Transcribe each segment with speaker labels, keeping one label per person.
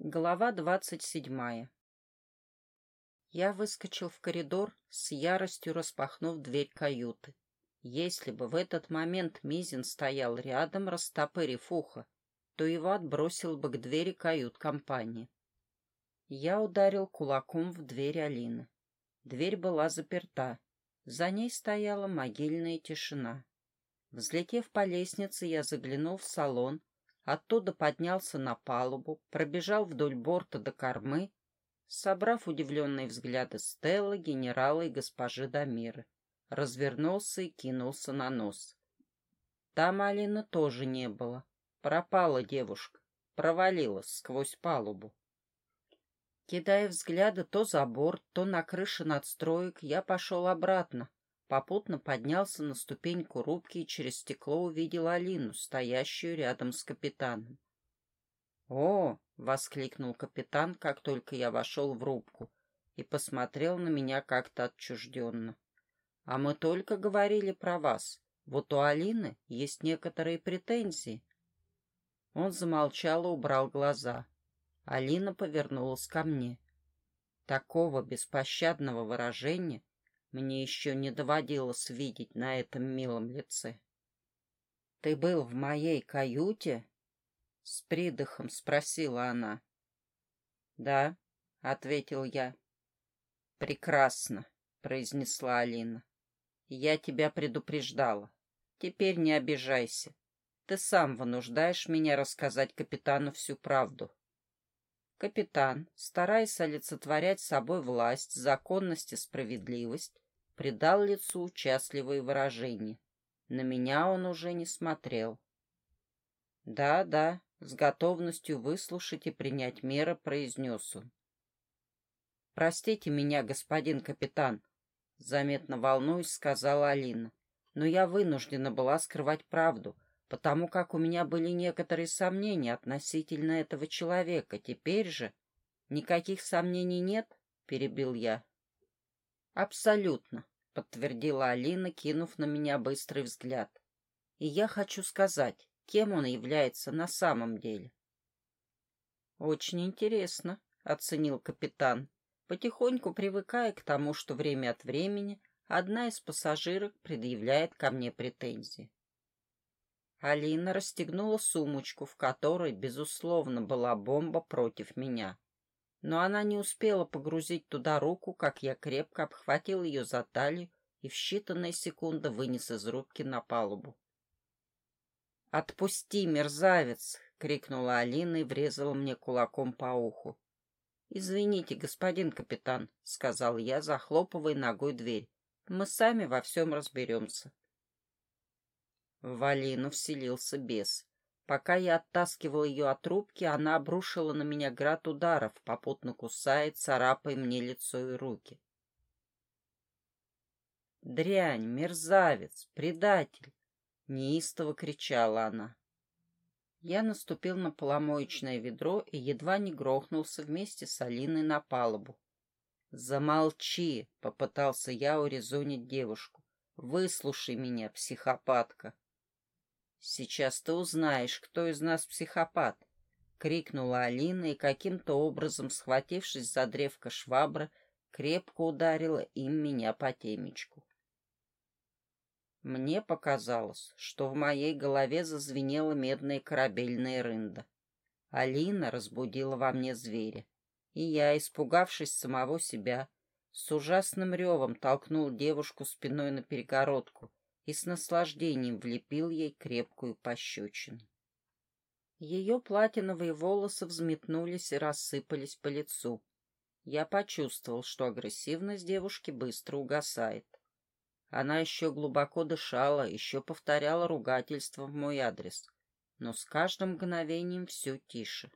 Speaker 1: Глава двадцать седьмая Я выскочил в коридор, с яростью распахнув дверь каюты. Если бы в этот момент Мизин стоял рядом, растопырив ухо, то его отбросил бы к двери кают-компании. Я ударил кулаком в дверь Алины. Дверь была заперта. За ней стояла могильная тишина. Взлетев по лестнице, я заглянул в салон, Оттуда поднялся на палубу, пробежал вдоль борта до кормы, собрав удивленные взгляды Стеллы, генерала и госпожи Дамиры, развернулся и кинулся на нос. Там Алины тоже не было. Пропала девушка, провалилась сквозь палубу. Кидая взгляды то за борт, то на крыше надстроек, я пошел обратно, Попутно поднялся на ступеньку рубки и через стекло увидел Алину, стоящую рядом с капитаном. «О!» — воскликнул капитан, как только я вошел в рубку, и посмотрел на меня как-то отчужденно. «А мы только говорили про вас. Вот у Алины есть некоторые претензии». Он замолчал и убрал глаза. Алина повернулась ко мне. Такого беспощадного выражения мне еще не доводилось видеть на этом милом лице. — Ты был в моей каюте? — с придыхом спросила она. — Да, — ответил я. — Прекрасно, — произнесла Алина. — Я тебя предупреждала. Теперь не обижайся. Ты сам вынуждаешь меня рассказать капитану всю правду. Капитан, стараясь олицетворять собой власть, законность и справедливость, придал лицу участливые выражения. На меня он уже не смотрел. «Да, да», — с готовностью выслушать и принять меры произнес он. «Простите меня, господин капитан», — заметно волнуюсь, сказала Алина, «но я вынуждена была скрывать правду» потому как у меня были некоторые сомнения относительно этого человека. Теперь же никаких сомнений нет, — перебил я. Абсолютно, — подтвердила Алина, кинув на меня быстрый взгляд. И я хочу сказать, кем он является на самом деле. Очень интересно, — оценил капитан, потихоньку привыкая к тому, что время от времени одна из пассажирок предъявляет ко мне претензии. Алина расстегнула сумочку, в которой, безусловно, была бомба против меня. Но она не успела погрузить туда руку, как я крепко обхватил ее за талию и в считанные секунды вынес из рубки на палубу. «Отпусти, мерзавец!» — крикнула Алина и врезала мне кулаком по уху. «Извините, господин капитан», — сказал я, захлопывая ногой дверь. «Мы сами во всем разберемся». В Алину вселился бес. Пока я оттаскивал ее от трубки, она обрушила на меня град ударов, попутно кусая, царапая мне лицо и руки. «Дрянь, мерзавец, предатель!» — неистово кричала она. Я наступил на поломоечное ведро и едва не грохнулся вместе с Алиной на палубу. «Замолчи!» — попытался я урезонить девушку. «Выслушай меня, психопатка!» «Сейчас ты узнаешь, кто из нас психопат!» — крикнула Алина и, каким-то образом, схватившись за древко швабры, крепко ударила им меня по темечку. Мне показалось, что в моей голове зазвенела медная корабельная рында. Алина разбудила во мне зверя, и я, испугавшись самого себя, с ужасным ревом толкнул девушку спиной на перегородку, и с наслаждением влепил ей крепкую пощечину. Ее платиновые волосы взметнулись и рассыпались по лицу. Я почувствовал, что агрессивность девушки быстро угасает. Она еще глубоко дышала, еще повторяла ругательство в мой адрес, но с каждым мгновением все тише.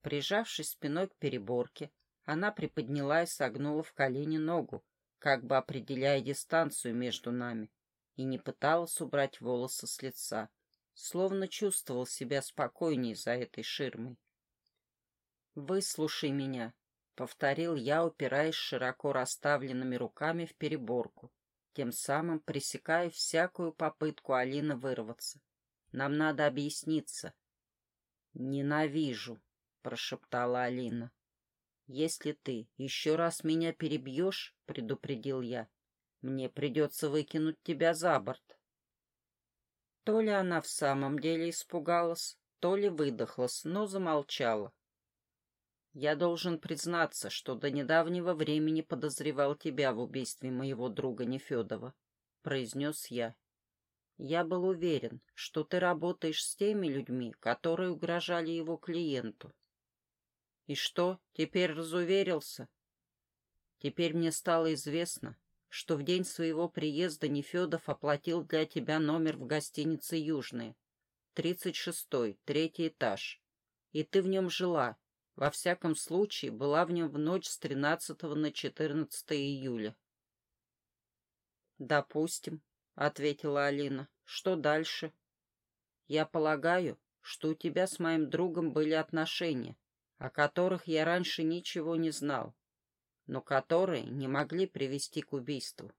Speaker 1: Прижавшись спиной к переборке, она приподняла и согнула в колени ногу, как бы определяя дистанцию между нами, и не пыталась убрать волосы с лица, словно чувствовал себя спокойней за этой ширмой. «Выслушай меня», — повторил я, упираясь широко расставленными руками в переборку, тем самым пресекая всякую попытку Алины вырваться. «Нам надо объясниться». «Ненавижу», — прошептала Алина. «Если ты еще раз меня перебьешь, — предупредил я, — мне придется выкинуть тебя за борт». То ли она в самом деле испугалась, то ли выдохлась, но замолчала. «Я должен признаться, что до недавнего времени подозревал тебя в убийстве моего друга Нефедова», — произнес я. «Я был уверен, что ты работаешь с теми людьми, которые угрожали его клиенту. И что, теперь разуверился? Теперь мне стало известно, что в день своего приезда Нефедов оплатил для тебя номер в гостинице «Южная», тридцать шестой, третий этаж, и ты в нем жила, во всяком случае, была в нем в ночь с 13 на 14 июля. «Допустим», — ответила Алина. «Что дальше?» «Я полагаю, что у тебя с моим другом были отношения, о которых я раньше ничего не знал, но которые не могли привести к убийству.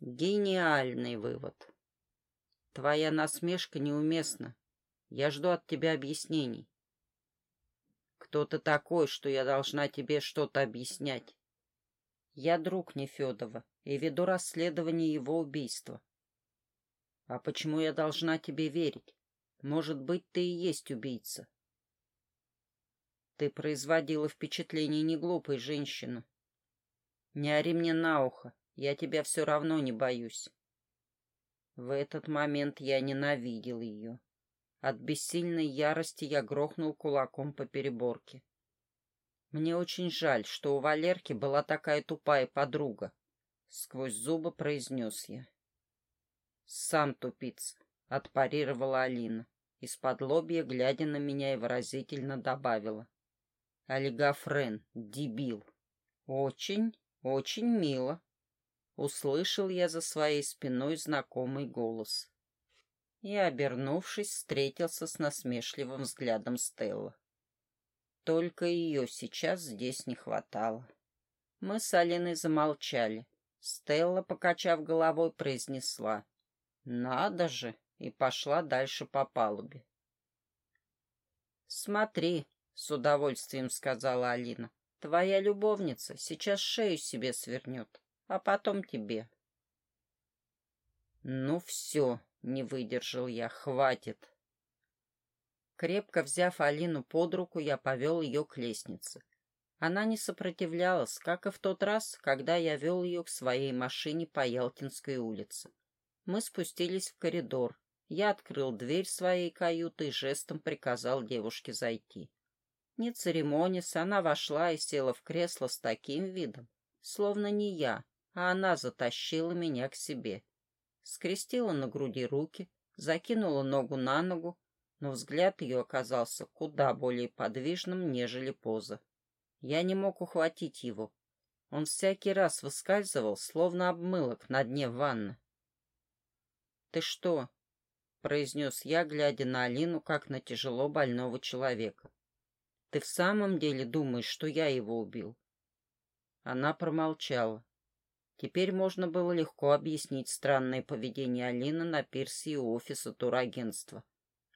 Speaker 1: Гениальный вывод. Твоя насмешка неуместна. Я жду от тебя объяснений. Кто ты такой, что я должна тебе что-то объяснять? Я друг Нефедова и веду расследование его убийства. А почему я должна тебе верить? Может быть, ты и есть убийца. Ты производила впечатление неглупой женщины. Не ори мне на ухо, я тебя все равно не боюсь. В этот момент я ненавидел ее. От бессильной ярости я грохнул кулаком по переборке. Мне очень жаль, что у Валерки была такая тупая подруга. Сквозь зубы произнес я. Сам тупица, отпарировала Алина, из-под лобья глядя на меня и выразительно добавила. Олигофрен, дебил. Очень, очень мило. Услышал я за своей спиной знакомый голос. И, обернувшись, встретился с насмешливым взглядом Стелла. Только ее сейчас здесь не хватало. Мы с Алиной замолчали. Стелла, покачав головой, произнесла «Надо же!» и пошла дальше по палубе. «Смотри, с удовольствием сказала Алина. Твоя любовница сейчас шею себе свернет, а потом тебе. Ну все, не выдержал я, хватит. Крепко взяв Алину под руку, я повел ее к лестнице. Она не сопротивлялась, как и в тот раз, когда я вел ее к своей машине по Ялтинской улице. Мы спустились в коридор. Я открыл дверь своей каюты и жестом приказал девушке зайти. Не церемонясь, она вошла и села в кресло с таким видом, словно не я, а она затащила меня к себе. Скрестила на груди руки, закинула ногу на ногу, но взгляд ее оказался куда более подвижным, нежели поза. Я не мог ухватить его. Он всякий раз выскальзывал, словно обмылок на дне ванны. «Ты что?» — произнес я, глядя на Алину, как на тяжело больного человека. Ты в самом деле думаешь, что я его убил?» Она промолчала. Теперь можно было легко объяснить странное поведение Алины на пирсе у офиса турагентства.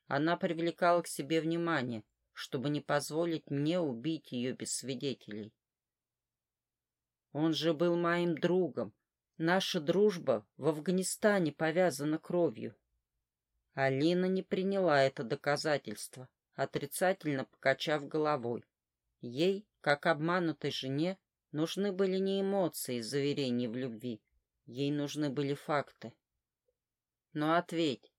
Speaker 1: Она привлекала к себе внимание, чтобы не позволить мне убить ее без свидетелей. Он же был моим другом. Наша дружба в Афганистане повязана кровью. Алина не приняла это доказательство отрицательно покачав головой. Ей, как обманутой жене, нужны были не эмоции заверений в любви. Ей нужны были факты. Но ответь,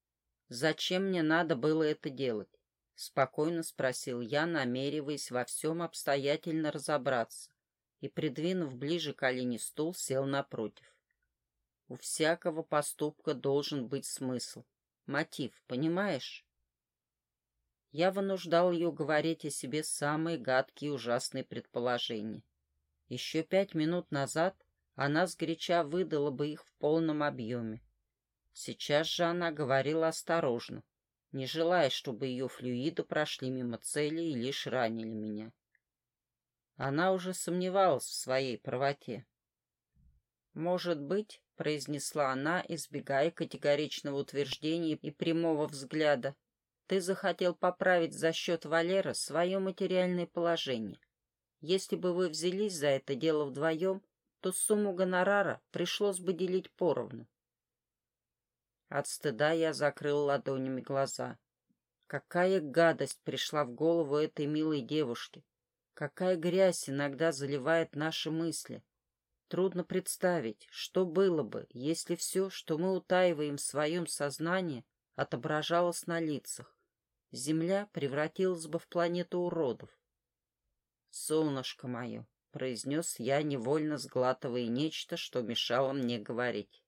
Speaker 1: зачем мне надо было это делать? Спокойно спросил я, намереваясь во всем обстоятельно разобраться, и, придвинув ближе к Алине стул, сел напротив. У всякого поступка должен быть смысл, мотив, понимаешь? Я вынуждал ее говорить о себе самые гадкие и ужасные предположения. Еще пять минут назад она сгоряча выдала бы их в полном объеме. Сейчас же она говорила осторожно, не желая, чтобы ее флюиды прошли мимо цели и лишь ранили меня. Она уже сомневалась в своей правоте. «Может быть», — произнесла она, избегая категоричного утверждения и прямого взгляда, Ты захотел поправить за счет Валера свое материальное положение. Если бы вы взялись за это дело вдвоем, то сумму гонорара пришлось бы делить поровну. От стыда я закрыл ладонями глаза. Какая гадость пришла в голову этой милой девушке. Какая грязь иногда заливает наши мысли. Трудно представить, что было бы, если все, что мы утаиваем в своем сознании, отображалось на лицах. Земля превратилась бы в планету уродов. «Солнышко мое», — произнес я, невольно сглатывая нечто, что мешало мне говорить.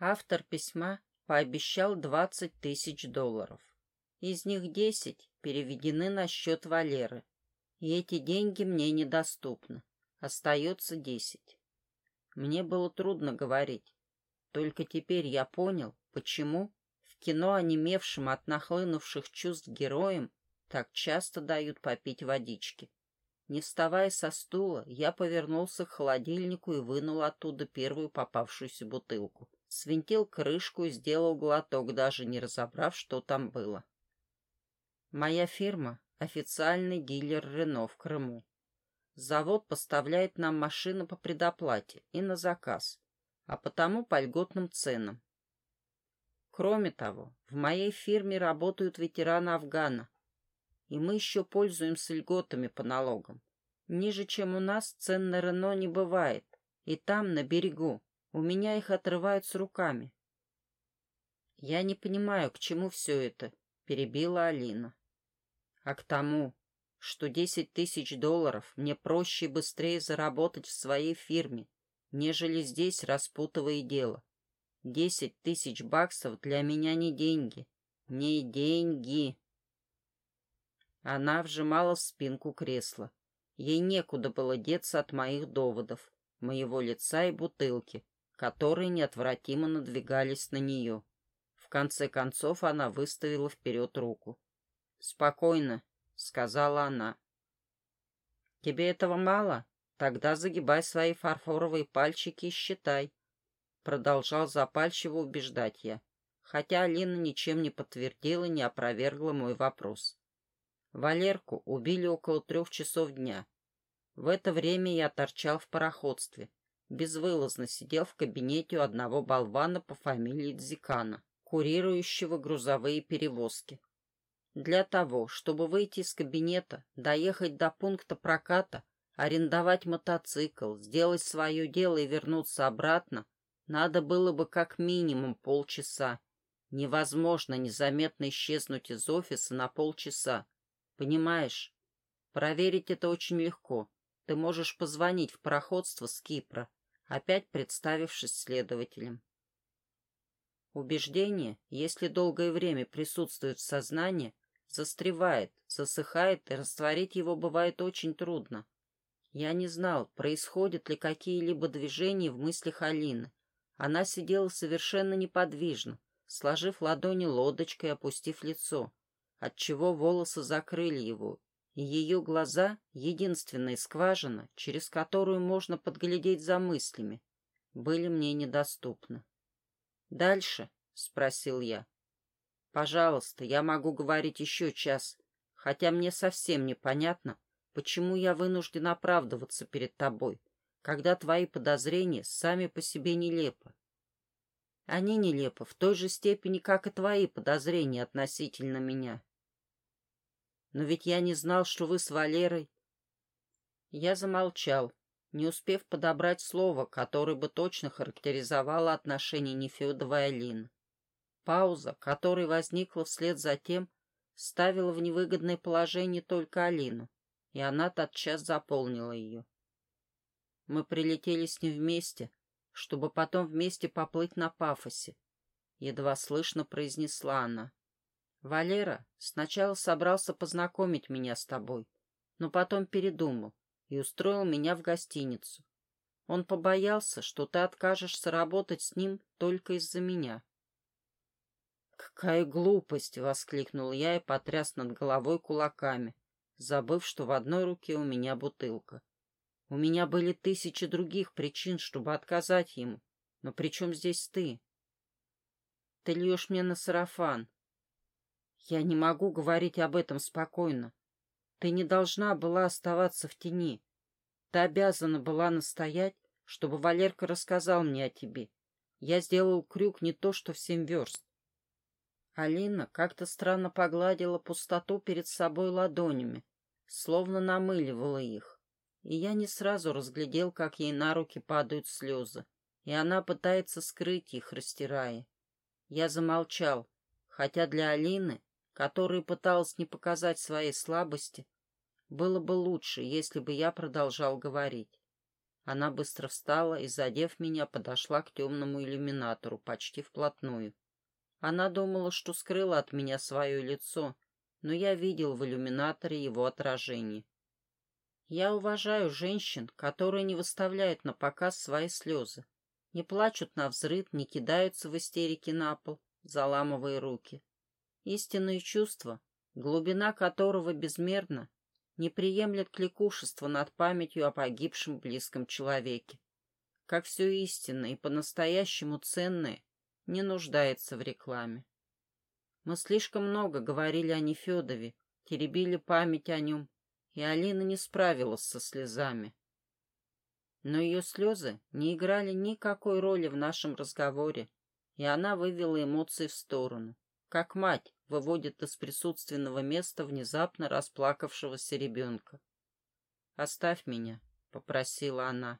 Speaker 1: Автор письма пообещал двадцать тысяч долларов. Из них десять переведены на счет Валеры, и эти деньги мне недоступны. Остается десять. Мне было трудно говорить. Только теперь я понял, почему кино, онемевшим от нахлынувших чувств героям, так часто дают попить водички. Не вставая со стула, я повернулся к холодильнику и вынул оттуда первую попавшуюся бутылку. Свинтил крышку и сделал глоток, даже не разобрав, что там было. Моя фирма — официальный дилер Рено в Крыму. Завод поставляет нам машины по предоплате и на заказ, а потому по льготным ценам. Кроме того, в моей фирме работают ветераны Афгана, и мы еще пользуемся льготами по налогам. Ниже, чем у нас, цен на Рено не бывает, и там, на берегу, у меня их отрывают с руками. Я не понимаю, к чему все это, перебила Алина. А к тому, что десять тысяч долларов мне проще и быстрее заработать в своей фирме, нежели здесь распутывая дело. Десять тысяч баксов для меня не деньги. Не деньги. Она вжимала в спинку кресла. Ей некуда было деться от моих доводов, моего лица и бутылки, которые неотвратимо надвигались на нее. В конце концов она выставила вперед руку. «Спокойно», — сказала она. «Тебе этого мало? Тогда загибай свои фарфоровые пальчики и считай». Продолжал запальчиво убеждать я, хотя Алина ничем не подтвердила, не опровергла мой вопрос. Валерку убили около трех часов дня. В это время я торчал в пароходстве. Безвылазно сидел в кабинете у одного болвана по фамилии Дзикана, курирующего грузовые перевозки. Для того, чтобы выйти из кабинета, доехать до пункта проката, арендовать мотоцикл, сделать свое дело и вернуться обратно, надо было бы как минимум полчаса. Невозможно незаметно исчезнуть из офиса на полчаса. Понимаешь? Проверить это очень легко. Ты можешь позвонить в пароходство с Кипра, опять представившись следователем. Убеждение, если долгое время присутствует в сознании, застревает, засыхает, и растворить его бывает очень трудно. Я не знал, происходят ли какие-либо движения в мыслях Алины. Она сидела совершенно неподвижно, сложив ладони лодочкой, опустив лицо отчего волосы закрыли его, и ее глаза — единственная скважина, через которую можно подглядеть за мыслями, были мне недоступны. «Дальше?» — спросил я. «Пожалуйста, я могу говорить еще час, хотя мне совсем непонятно, почему я вынужден оправдываться перед тобой, когда твои подозрения сами по себе нелепы. Они нелепы в той же степени, как и твои подозрения относительно меня. Но ведь я не знал, что вы с Валерой... Я замолчал, не успев подобрать слово, которое бы точно характеризовало отношения Нефедова и Алины. Пауза, которая возникла вслед за тем, ставила в невыгодное положение только Алину, и она тотчас заполнила ее. Мы прилетели с ним вместе, чтобы потом вместе поплыть на пафосе. Едва слышно произнесла она. Валера сначала собрался познакомить меня с тобой, но потом передумал и устроил меня в гостиницу. Он побоялся, что ты откажешься работать с ним только из-за меня. «Какая глупость!» — воскликнул я и потряс над головой кулаками, забыв, что в одной руке у меня бутылка. У меня были тысячи других причин, чтобы отказать ему. Но при чем здесь ты? Ты льешь мне на сарафан, Я не могу говорить об этом спокойно. Ты не должна была оставаться в тени. Ты обязана была настоять, чтобы Валерка рассказал мне о тебе. Я сделал крюк не то, что в семь верст. Алина как-то странно погладила пустоту перед собой ладонями, словно намыливала их. И я не сразу разглядел, как ей на руки падают слезы, и она пытается скрыть их, растирая. Я замолчал, хотя для Алины, которая пыталась не показать своей слабости, было бы лучше, если бы я продолжал говорить. Она быстро встала и, задев меня, подошла к темному иллюминатору почти вплотную. Она думала, что скрыла от меня свое лицо, но я видел в иллюминаторе его отражение. Я уважаю женщин, которые не выставляют на показ свои слезы, не плачут на взрыв, не кидаются в истерике на пол, заламывая руки. Истинное чувство, глубина которого безмерна, не приемлет кликушества над памятью о погибшем близком человеке. Как все истинное и по-настоящему ценное не нуждается в рекламе. Мы слишком много говорили о Нефедове, теребили память о нем, и Алина не справилась со слезами. Но ее слезы не играли никакой роли в нашем разговоре, и она вывела эмоции в сторону, как мать, выводит из присутственного места внезапно расплакавшегося ребенка. «Оставь меня», — попросила она.